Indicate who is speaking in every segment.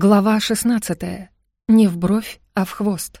Speaker 1: Глава 16. Не в бровь, а в хвост.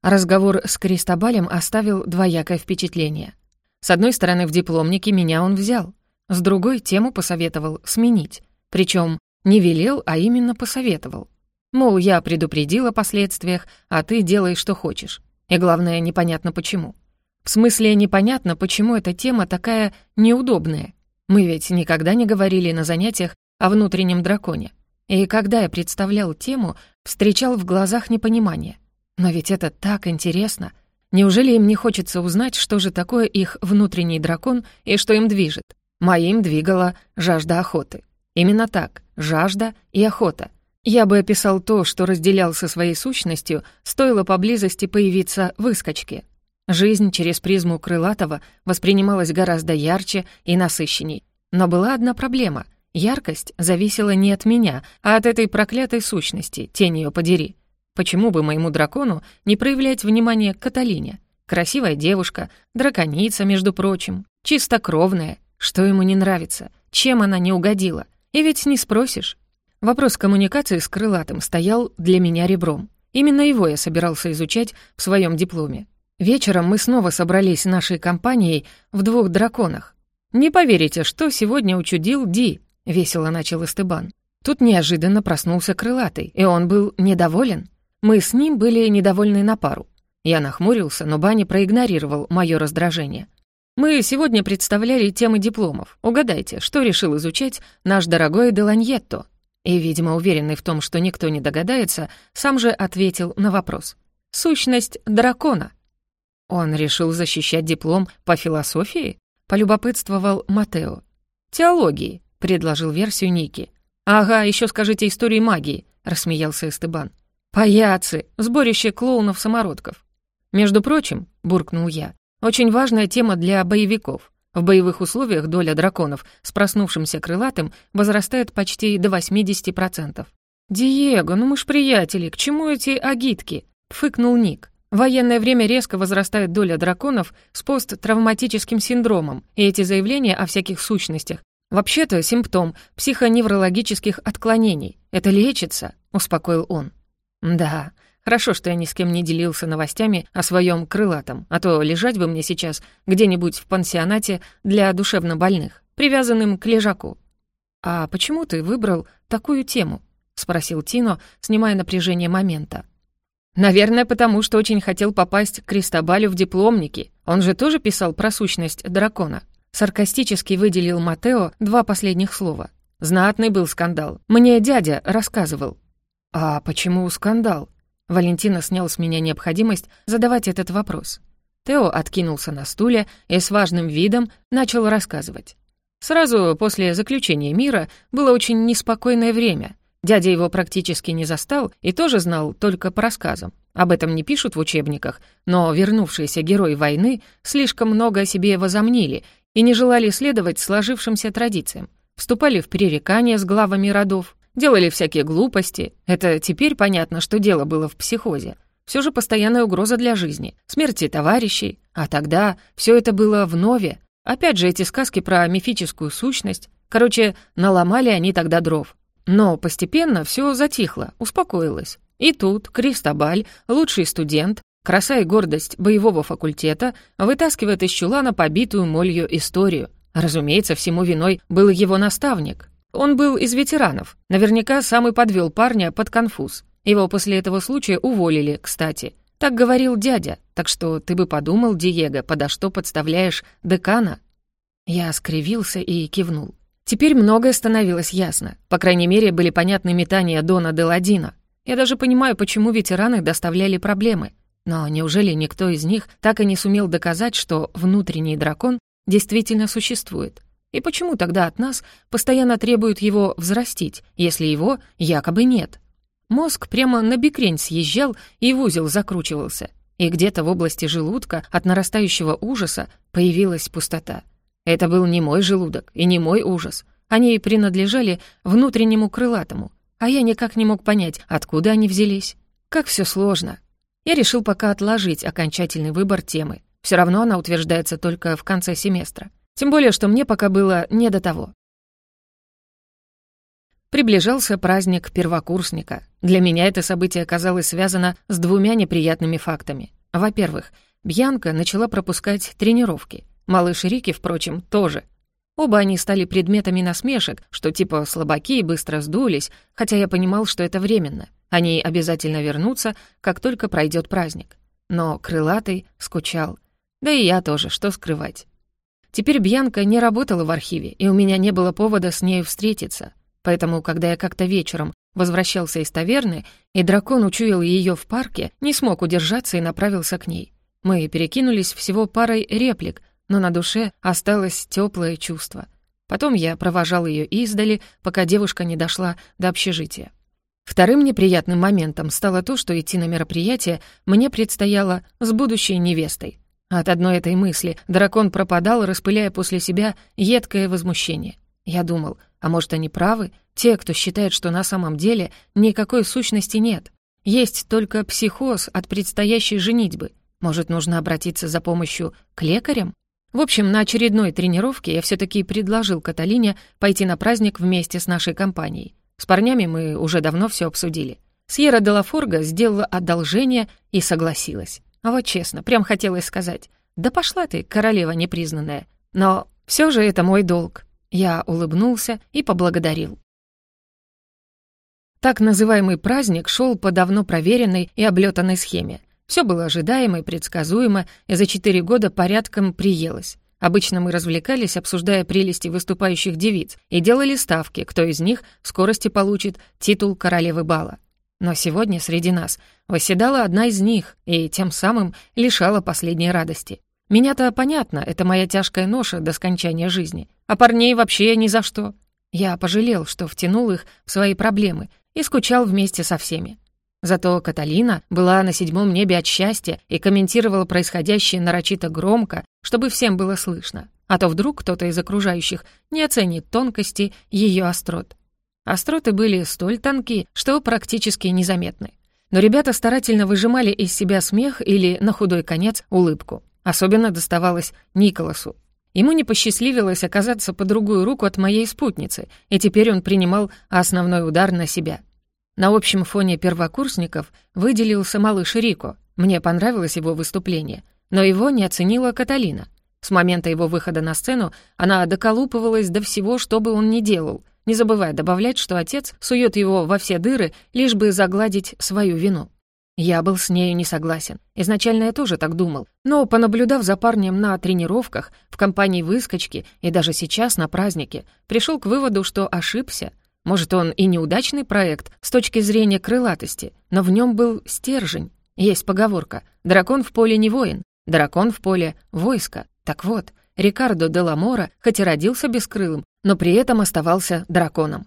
Speaker 1: Разговор с Кристобалем оставил двоякое впечатление. С одной стороны, в дипломнике меня он взял, с другой тему посоветовал сменить, причем не велел, а именно посоветовал. Мол, я предупредил о последствиях, а ты делай, что хочешь. И главное, непонятно почему. В смысле, непонятно, почему эта тема такая неудобная. Мы ведь никогда не говорили на занятиях о внутреннем драконе. И когда я представлял тему, встречал в глазах непонимание. Но ведь это так интересно. Неужели им не хочется узнать, что же такое их внутренний дракон и что им движет? Моим двигала жажда охоты. Именно так, жажда и охота. Я бы описал то, что разделял со своей сущностью, стоило поблизости появиться выскочки. Жизнь через призму крылатого воспринималась гораздо ярче и насыщенней. Но была одна проблема. Яркость зависела не от меня, а от этой проклятой сущности, тень ее подери. Почему бы моему дракону не проявлять внимание к Каталине? Красивая девушка, драконица, между прочим, чистокровная. Что ему не нравится? Чем она не угодила? И ведь не спросишь. Вопрос коммуникации с крылатым стоял для меня ребром. Именно его я собирался изучать в своем дипломе. Вечером мы снова собрались нашей компанией в двух драконах. Не поверите, что сегодня учудил Ди. — весело начал Эстебан. Тут неожиданно проснулся крылатый, и он был недоволен. Мы с ним были недовольны на пару. Я нахмурился, но Бани проигнорировал мое раздражение. Мы сегодня представляли темы дипломов. Угадайте, что решил изучать наш дорогой Деланьетто? И, видимо, уверенный в том, что никто не догадается, сам же ответил на вопрос. Сущность дракона. Он решил защищать диплом по философии? Полюбопытствовал Матео. Теологии, предложил версию Ники. «Ага, еще скажите истории магии», — рассмеялся Эстебан. «Паяцы! Сборище клоунов-самородков!» «Между прочим», — буркнул я, — «очень важная тема для боевиков. В боевых условиях доля драконов с проснувшимся крылатым возрастает почти до 80%. «Диего, ну мы ж приятели, к чему эти агитки?» — фыкнул Ник. В военное время резко возрастает доля драконов с посттравматическим синдромом, и эти заявления о всяких сущностях «Вообще-то симптом психоневрологических отклонений. Это лечится», — успокоил он. «Да, хорошо, что я ни с кем не делился новостями о своем крылатом, а то лежать бы мне сейчас где-нибудь в пансионате для душевнобольных, привязанным к лежаку». «А почему ты выбрал такую тему?» — спросил Тино, снимая напряжение момента. «Наверное, потому что очень хотел попасть к Кристобалю в дипломники. Он же тоже писал про сущность дракона», Саркастически выделил Матео два последних слова. Знатный был скандал. Мне дядя рассказывал. А почему скандал? Валентина снял с меня необходимость задавать этот вопрос. Тео откинулся на стуле и с важным видом начал рассказывать. Сразу после заключения мира было очень неспокойное время. Дядя его практически не застал и тоже знал только по рассказам. Об этом не пишут в учебниках, но вернувшиеся герои войны слишком много о себе возомнили и не желали следовать сложившимся традициям. Вступали в пререкания с главами родов, делали всякие глупости. Это теперь понятно, что дело было в психозе. Все же постоянная угроза для жизни, смерти товарищей. А тогда все это было в нове. Опять же, эти сказки про мифическую сущность. Короче, наломали они тогда дров. Но постепенно все затихло, успокоилось. И тут Кристобаль, лучший студент, Краса и гордость боевого факультета вытаскивает из чулана побитую молью историю. Разумеется, всему виной был его наставник. Он был из ветеранов. Наверняка сам и подвел парня под конфуз. Его после этого случая уволили, кстати. Так говорил дядя. Так что ты бы подумал, Диего, подо что подставляешь декана? Я скривился и кивнул. Теперь многое становилось ясно. По крайней мере, были понятны метания Дона Деладина. Я даже понимаю, почему ветераны доставляли проблемы. Но неужели никто из них так и не сумел доказать, что внутренний дракон действительно существует? И почему тогда от нас постоянно требуют его взрастить, если его якобы нет? Мозг прямо на бекрень съезжал и в узел закручивался. И где-то в области желудка от нарастающего ужаса появилась пустота. Это был не мой желудок и не мой ужас. Они принадлежали внутреннему крылатому, а я никак не мог понять, откуда они взялись. Как все сложно, я решил пока отложить окончательный выбор темы. Все равно она утверждается только в конце семестра. Тем более, что мне пока было не до того. Приближался праздник первокурсника. Для меня это событие оказалось связано с двумя неприятными фактами. Во-первых, Бьянка начала пропускать тренировки. Малыш Рики, впрочем, тоже. Оба они стали предметами насмешек, что типа слабаки быстро сдулись, хотя я понимал, что это временно. Они обязательно вернутся, как только пройдет праздник. Но крылатый скучал. Да и я тоже, что скрывать. Теперь Бьянка не работала в архиве, и у меня не было повода с нею встретиться. Поэтому, когда я как-то вечером возвращался из таверны, и дракон учуял ее в парке, не смог удержаться и направился к ней. Мы перекинулись всего парой реплик, но на душе осталось теплое чувство. Потом я провожал ее издали, пока девушка не дошла до общежития. Вторым неприятным моментом стало то, что идти на мероприятие мне предстояло с будущей невестой. От одной этой мысли дракон пропадал, распыляя после себя едкое возмущение. Я думал, а может, они правы, те, кто считает, что на самом деле никакой сущности нет. Есть только психоз от предстоящей женитьбы — может, нужно обратиться за помощью к лекарям? В общем, на очередной тренировке я все таки предложил Каталине пойти на праздник вместе с нашей компанией. С парнями мы уже давно все обсудили. Сьерра де Лафорга сделала одолжение и согласилась. А вот честно, прям хотелось сказать, «Да пошла ты, королева непризнанная». Но все же это мой долг. Я улыбнулся и поблагодарил. Так называемый праздник шел по давно проверенной и облетанной схеме. Все было ожидаемо и предсказуемо, и за четыре года порядком приелось. Обычно мы развлекались, обсуждая прелести выступающих девиц, и делали ставки, кто из них в скорости получит титул королевы бала. Но сегодня среди нас восседала одна из них и тем самым лишала последней радости. Меня-то понятно, это моя тяжкая ноша до скончания жизни, а парней вообще ни за что. Я пожалел, что втянул их в свои проблемы и скучал вместе со всеми. Зато Каталина была на седьмом небе от счастья и комментировала происходящее нарочито громко, чтобы всем было слышно. А то вдруг кто-то из окружающих не оценит тонкости ее острот. Остроты были столь тонки, что практически незаметны. Но ребята старательно выжимали из себя смех или, на худой конец, улыбку. Особенно доставалось Николасу. Ему не посчастливилось оказаться по другую руку от моей спутницы, и теперь он принимал основной удар на себя — на общем фоне первокурсников выделился малыш Рико. Мне понравилось его выступление, но его не оценила Каталина. С момента его выхода на сцену она доколупывалась до всего, что бы он ни делал, не забывая добавлять, что отец сует его во все дыры, лишь бы загладить свою вину. Я был с нею не согласен. Изначально я тоже так думал. Но, понаблюдав за парнем на тренировках, в компании выскочки и даже сейчас на празднике, пришел к выводу, что ошибся — может, он и неудачный проект с точки зрения крылатости, но в нем был стержень. Есть поговорка «дракон в поле не воин, дракон в поле — войско». Так вот, Рикардо де Ламора хоть и родился бескрылым, но при этом оставался драконом.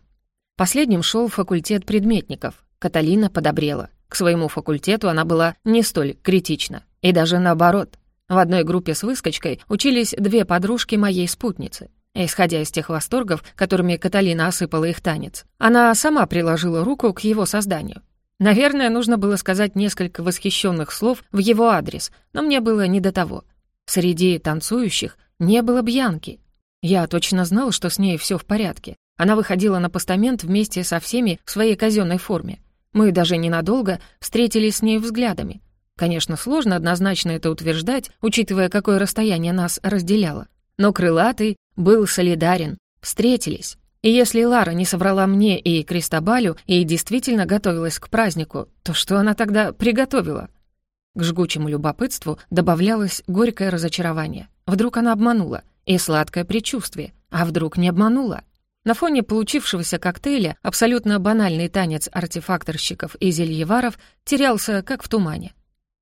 Speaker 1: Последним шел факультет предметников. Каталина подобрела. К своему факультету она была не столь критична. И даже наоборот. В одной группе с выскочкой учились две подружки моей спутницы. Исходя из тех восторгов, которыми Каталина осыпала их танец, она сама приложила руку к его созданию. Наверное, нужно было сказать несколько восхищенных слов в его адрес, но мне было не до того. Среди танцующих не было Бьянки. Я точно знал, что с ней все в порядке. Она выходила на постамент вместе со всеми в своей казенной форме. Мы даже ненадолго встретились с ней взглядами. Конечно, сложно однозначно это утверждать, учитывая, какое расстояние нас разделяло. Но крылатый был солидарен, встретились. И если Лара не соврала мне и Кристобалю и действительно готовилась к празднику, то что она тогда приготовила? К жгучему любопытству добавлялось горькое разочарование. Вдруг она обманула, и сладкое предчувствие, а вдруг не обманула? На фоне получившегося коктейля абсолютно банальный танец артефакторщиков и зельеваров терялся, как в тумане.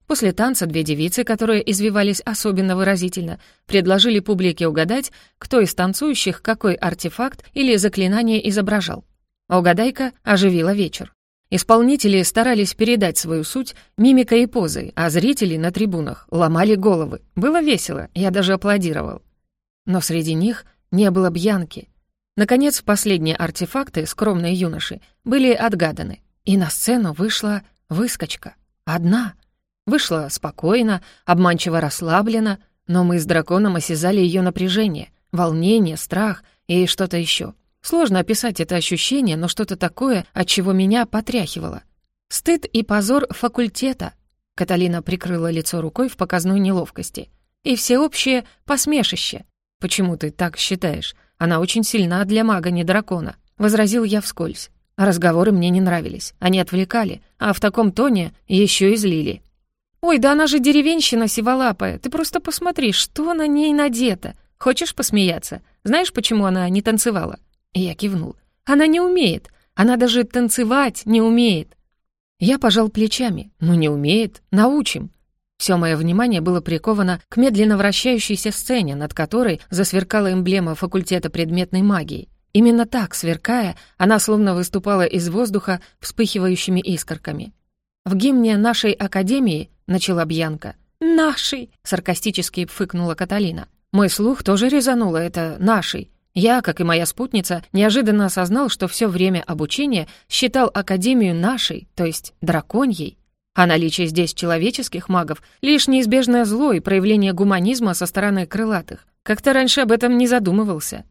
Speaker 1: После танца две девицы, которые извивались особенно выразительно, предложили публике угадать, кто из танцующих какой артефакт или заклинание изображал. Угадайка оживила вечер. Исполнители старались передать свою суть мимикой и позой, а зрители на трибунах ломали головы. Было весело, я даже аплодировал. Но среди них не было бьянки. Наконец, последние артефакты, скромные юноши, были отгаданы. И на сцену вышла выскочка. Одна — Вышла спокойно, обманчиво расслаблена, но мы с драконом осязали ее напряжение, волнение, страх и что-то еще. Сложно описать это ощущение, но что-то такое, от чего меня потряхивало. Стыд и позор факультета. Каталина прикрыла лицо рукой в показной неловкости. И всеобщее посмешище. Почему ты так считаешь? Она очень сильна для мага, не дракона. Возразил я вскользь. Разговоры мне не нравились. Они отвлекали, а в таком тоне еще и злили. «Ой, да она же деревенщина сиволапая. Ты просто посмотри, что на ней надето. Хочешь посмеяться? Знаешь, почему она не танцевала?» Я кивнул. «Она не умеет. Она даже танцевать не умеет». Я пожал плечами. «Ну, не умеет. Научим». Все мое внимание было приковано к медленно вращающейся сцене, над которой засверкала эмблема факультета предметной магии. Именно так, сверкая, она словно выступала из воздуха вспыхивающими искорками. «В гимне нашей академии», — начала Бьянка. «Нашей!» — саркастически пфыкнула Каталина. Мой слух тоже резануло это «нашей». Я, как и моя спутница, неожиданно осознал, что все время обучения считал Академию нашей, то есть драконьей. А наличие здесь человеческих магов — лишь неизбежное зло и проявление гуманизма со стороны крылатых. Как-то раньше об этом не задумывался.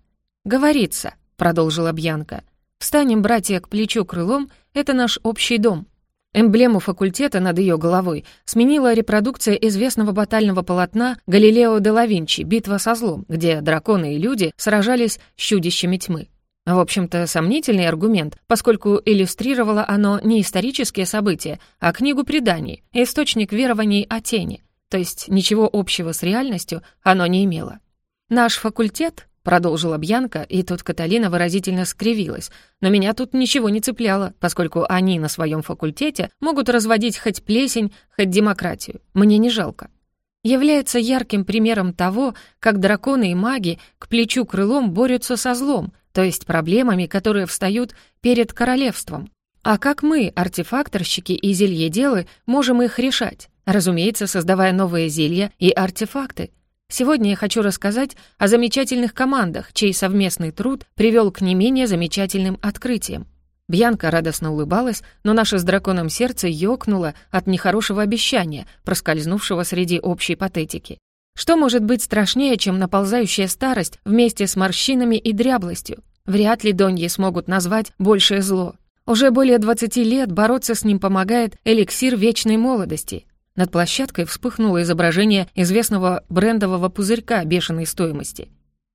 Speaker 1: Говорится, — продолжила Бьянка. «Встанем, братья, к плечу крылом, это наш общий дом». Эмблему факультета над ее головой сменила репродукция известного батального полотна Галилео де ла Винчи «Битва со злом», где драконы и люди сражались с чудищами тьмы. В общем-то, сомнительный аргумент, поскольку иллюстрировало оно не исторические события, а книгу преданий, источник верований о тени, то есть ничего общего с реальностью оно не имело. Наш факультет Продолжила Бьянка, и тут Каталина выразительно скривилась. Но меня тут ничего не цепляло, поскольку они на своем факультете могут разводить хоть плесень, хоть демократию. Мне не жалко. Является ярким примером того, как драконы и маги к плечу крылом борются со злом, то есть проблемами, которые встают перед королевством. А как мы, артефакторщики и зельеделы, можем их решать? Разумеется, создавая новые зелья и артефакты — Сегодня я хочу рассказать о замечательных командах, чей совместный труд привел к не менее замечательным открытиям. Бьянка радостно улыбалась, но наше с драконом сердце ёкнуло от нехорошего обещания, проскользнувшего среди общей патетики. Что может быть страшнее, чем наползающая старость вместе с морщинами и дряблостью? Вряд ли Доньи смогут назвать большее зло. Уже более 20 лет бороться с ним помогает эликсир вечной молодости, над площадкой вспыхнуло изображение известного брендового пузырька бешеной стоимости.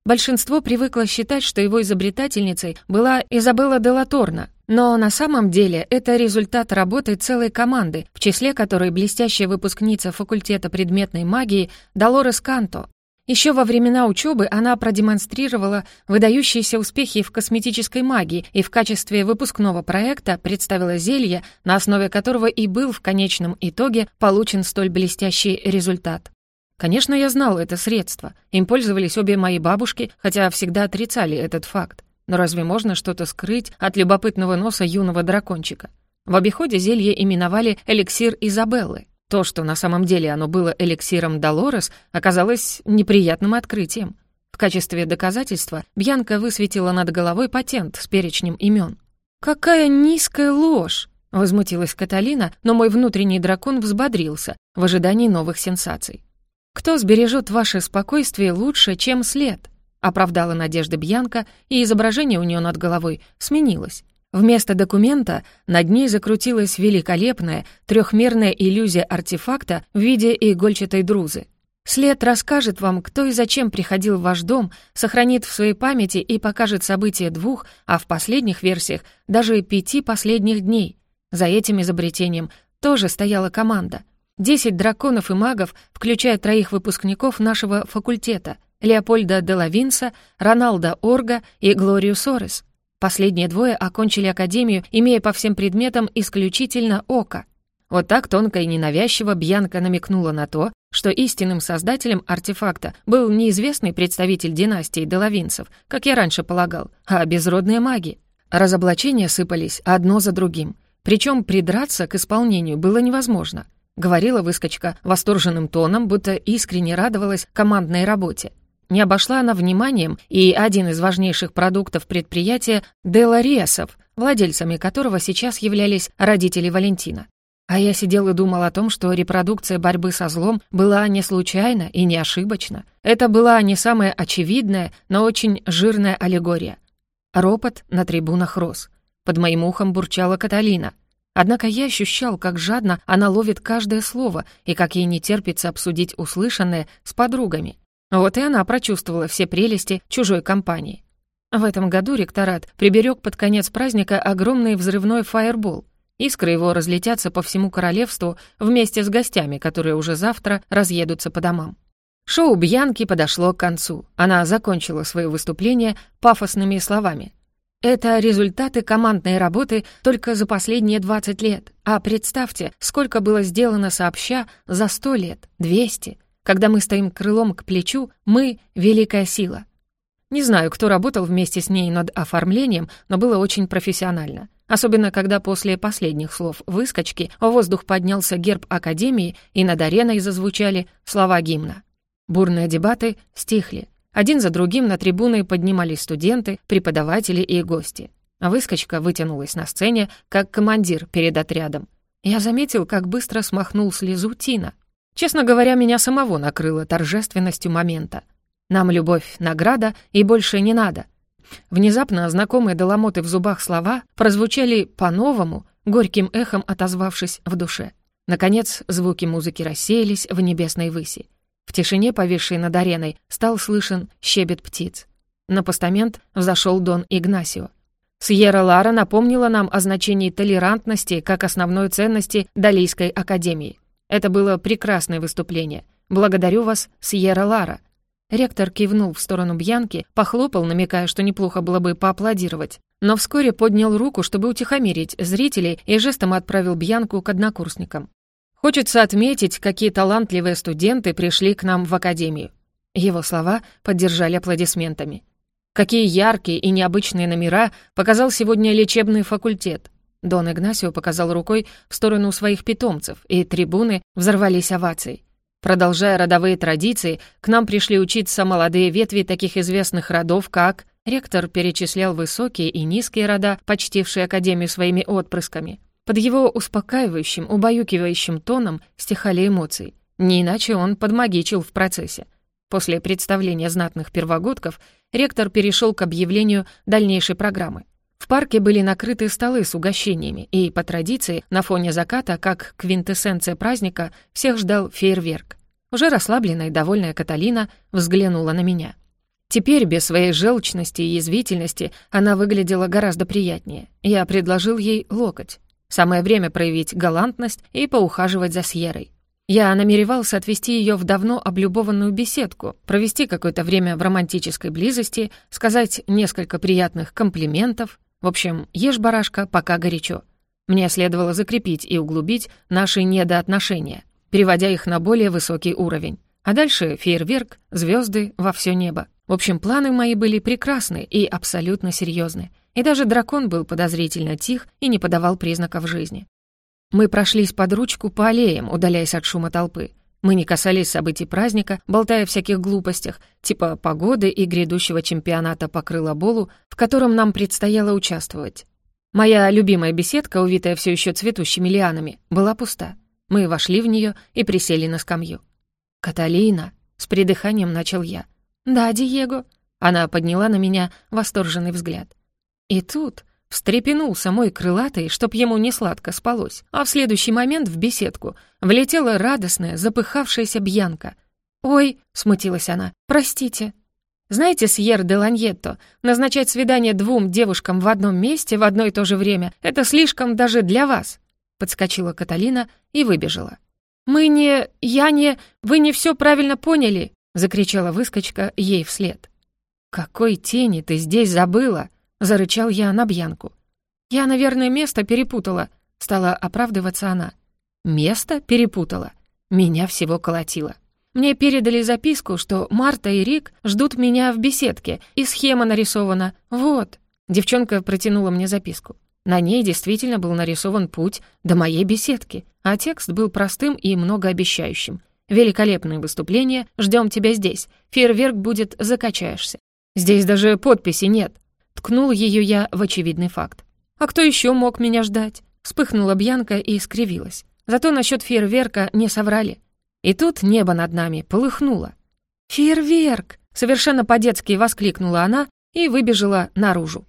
Speaker 1: Большинство привыкло считать, что его изобретательницей была Изабелла де Латорна, но на самом деле это результат работы целой команды, в числе которой блестящая выпускница факультета предметной магии Долорес Канто, еще во времена учебы она продемонстрировала выдающиеся успехи в косметической магии и в качестве выпускного проекта представила зелье, на основе которого и был в конечном итоге получен столь блестящий результат. Конечно, я знал это средство. Им пользовались обе мои бабушки, хотя всегда отрицали этот факт. Но разве можно что-то скрыть от любопытного носа юного дракончика? В обиходе зелье именовали эликсир Изабеллы. То, что на самом деле оно было эликсиром Долорес, оказалось неприятным открытием. В качестве доказательства Бьянка высветила над головой патент с перечнем имен. «Какая низкая ложь!» — возмутилась Каталина, но мой внутренний дракон взбодрился в ожидании новых сенсаций. «Кто сбережет ваше спокойствие лучше, чем след?» — оправдала надежда Бьянка, и изображение у нее над головой сменилось. Вместо документа над ней закрутилась великолепная трехмерная иллюзия артефакта в виде игольчатой друзы. След расскажет вам, кто и зачем приходил в ваш дом, сохранит в своей памяти и покажет события двух, а в последних версиях даже пяти последних дней. За этим изобретением тоже стояла команда. Десять драконов и магов, включая троих выпускников нашего факультета — Леопольда де Лавинса, Роналда Орга и Глорию Сорес — Последние двое окончили академию, имея по всем предметам исключительно око. Вот так тонко и ненавязчиво Бьянка намекнула на то, что истинным создателем артефакта был неизвестный представитель династии Делавинцев, как я раньше полагал, а безродные маги. Разоблачения сыпались одно за другим. Причем придраться к исполнению было невозможно. Говорила выскочка восторженным тоном, будто искренне радовалась командной работе. Не обошла она вниманием и один из важнейших продуктов предприятия — Деларесов, владельцами которого сейчас являлись родители Валентина. А я сидел и думал о том, что репродукция борьбы со злом была не случайна и не ошибочна. Это была не самая очевидная, но очень жирная аллегория. Ропот на трибунах рос. Под моим ухом бурчала Каталина. Однако я ощущал, как жадно она ловит каждое слово и как ей не терпится обсудить услышанное с подругами. Вот и она прочувствовала все прелести чужой компании. В этом году ректорат приберег под конец праздника огромный взрывной фаербол. Искры его разлетятся по всему королевству вместе с гостями, которые уже завтра разъедутся по домам. Шоу Бьянки подошло к концу. Она закончила свое выступление пафосными словами. Это результаты командной работы только за последние 20 лет. А представьте, сколько было сделано сообща за 100 лет, 200. Когда мы стоим крылом к плечу, мы — великая сила. Не знаю, кто работал вместе с ней над оформлением, но было очень профессионально. Особенно, когда после последних слов выскочки в воздух поднялся герб Академии и над ареной зазвучали слова гимна. Бурные дебаты стихли. Один за другим на трибуны поднимались студенты, преподаватели и гости. Выскочка вытянулась на сцене, как командир перед отрядом. Я заметил, как быстро смахнул слезу Тина. Честно говоря, меня самого накрыло торжественностью момента. Нам любовь — награда, и больше не надо. Внезапно знакомые доломоты в зубах слова прозвучали по-новому, горьким эхом отозвавшись в душе. Наконец, звуки музыки рассеялись в небесной выси. В тишине, повисшей над ареной, стал слышен щебет птиц. На постамент взошел Дон Игнасио. Сьерра Лара напомнила нам о значении толерантности как основной ценности Далийской академии. Это было прекрасное выступление. Благодарю вас, Сьерра Лара. Ректор кивнул в сторону Бьянки, похлопал, намекая, что неплохо было бы поаплодировать, но вскоре поднял руку, чтобы утихомирить зрителей, и жестом отправил Бьянку к однокурсникам. Хочется отметить, какие талантливые студенты пришли к нам в академию. Его слова поддержали аплодисментами. Какие яркие и необычные номера показал сегодня лечебный факультет. Дон Игнасио показал рукой в сторону своих питомцев, и трибуны взорвались овацией. Продолжая родовые традиции, к нам пришли учиться молодые ветви таких известных родов, как... Ректор перечислял высокие и низкие рода, почтившие Академию своими отпрысками. Под его успокаивающим, убаюкивающим тоном стихали эмоции. Не иначе он подмагичил в процессе. После представления знатных первогодков ректор перешел к объявлению дальнейшей программы. В парке были накрыты столы с угощениями, и, по традиции, на фоне заката, как квинтэссенция праздника, всех ждал фейерверк. Уже расслабленная и довольная Каталина взглянула на меня. Теперь, без своей желчности и язвительности, она выглядела гораздо приятнее. Я предложил ей локоть. Самое время проявить галантность и поухаживать за Сьерой. Я намеревался отвезти ее в давно облюбованную беседку, провести какое-то время в романтической близости, сказать несколько приятных комплиментов. В общем, ешь, барашка, пока горячо. Мне следовало закрепить и углубить наши недоотношения, переводя их на более высокий уровень. А дальше фейерверк, звезды во все небо. В общем, планы мои были прекрасны и абсолютно серьезны. И даже дракон был подозрительно тих и не подавал признаков жизни. Мы прошлись под ручку по аллеям, удаляясь от шума толпы. Мы не касались событий праздника, болтая о всяких глупостях, типа погоды и грядущего чемпионата по крылоболу, в котором нам предстояло участвовать. Моя любимая беседка, увитая все еще цветущими лианами, была пуста. Мы вошли в нее и присели на скамью. «Каталина!» — с придыханием начал я. «Да, Диего!» Она подняла на меня восторженный взгляд. И тут встрепенулся мой крылатый, чтоб ему не сладко спалось, а в следующий момент в беседку влетела радостная, запыхавшаяся Бьянка. «Ой», — смутилась она, — «простите». Знаете, Сьер де Ланьетто, назначать свидание двум девушкам в одном месте в одно и то же время — это слишком даже для вас», — подскочила Каталина и выбежала. «Мы не... я не... вы не все правильно поняли», — закричала выскочка ей вслед. «Какой тени ты здесь забыла?» — зарычал я на Бьянку. «Я, наверное, место перепутала», — стала оправдываться она. «Место перепутала?» Меня всего колотило. Мне передали записку, что Марта и Рик ждут меня в беседке, и схема нарисована. Вот. Девчонка протянула мне записку. На ней действительно был нарисован путь до моей беседки, а текст был простым и многообещающим. «Великолепное выступление, ждем тебя здесь. Фейерверк будет, закачаешься». Здесь даже подписи нет. Ткнул ее я в очевидный факт. «А кто еще мог меня ждать?» Вспыхнула Бьянка и скривилась. Зато насчет фейерверка не соврали. И тут небо над нами полыхнуло. «Фейерверк!» — совершенно по-детски воскликнула она и выбежала наружу.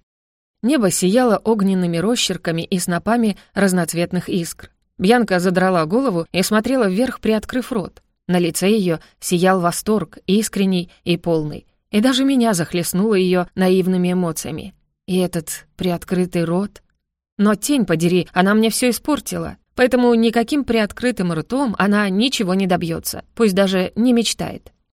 Speaker 1: Небо сияло огненными росчерками и снопами разноцветных искр. Бьянка задрала голову и смотрела вверх, приоткрыв рот. На лице ее сиял восторг, искренний и полный. И даже меня захлестнуло ее наивными эмоциями. И этот приоткрытый рот... Но тень подери, она мне все испортила. Поэтому никаким приоткрытым ртом она ничего не добьется, пусть даже не мечтает.